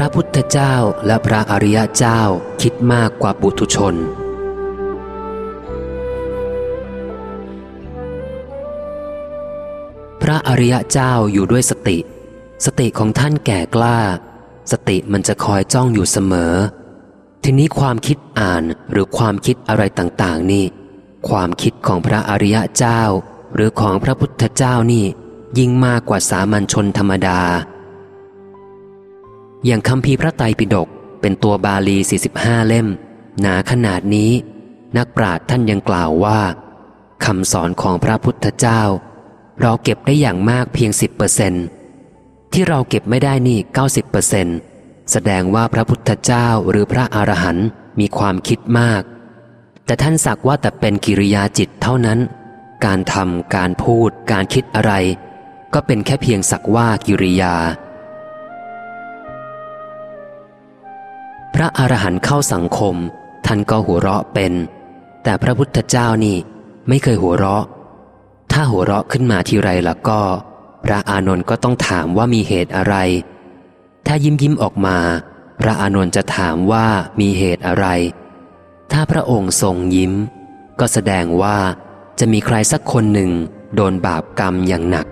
พระพุทธเจ้าและพระอริยเจ้าคิดมากกว่าปุถุชน พระอริยเจ้าอยู่ด้วยสติ สติของท่านแก่กล้า สติมันจะคอยจ้องอยู่เสมอ ทีนี้ความคิดอ่านหรือความคิดอะไรต่างๆ นี่ ความคิดของพระอริยเจ้า หรือของพระพุทธเจ้านี่ ยิ่งมากกว่าสามัญชนธรรมดา อย่างคำพีพระไตรปิฎกเป็นตัวบาลี 45 เล่ม หนาขนาดนี้ นักปราชญ์ท่านยังกล่าวว่าคำสอนของพระพุทธเจ้า เราเก็บได้อย่างมากเพียง 10%ที่เราเก็บไม่ได้นี่ 90%แสดงว่าพระพุทธเจ้าหรือพระอรหันต์มีความคิดมาก แต่ท่านสักว่าแต่เป็นกิริยาจิตเท่านั้น การทำการพูด การคิดอะไร ก็เป็นแค่เพียงสักว่ากิริยา พระอรหันต์เข้าสังคม ท่านก็หัวเราะเป็น แต่พระพุทธเจ้านี่ไม่เคยหัวเราะ ถ้าหัวเราะขึ้นมาทีไรล้วก็ พระอานนท์ก็ต้องถามว่ามีเหตุอะไร ถ้ายิ้มยิ้มออกมา พระอานนท์จะถามว่ามีเหตุอะไร ถ้าพระองค์ทรงยิ้ม ก็แสดงว่าจะมีใครสักคนหนึ่ง โดนบาปกรรมอย่างหนัก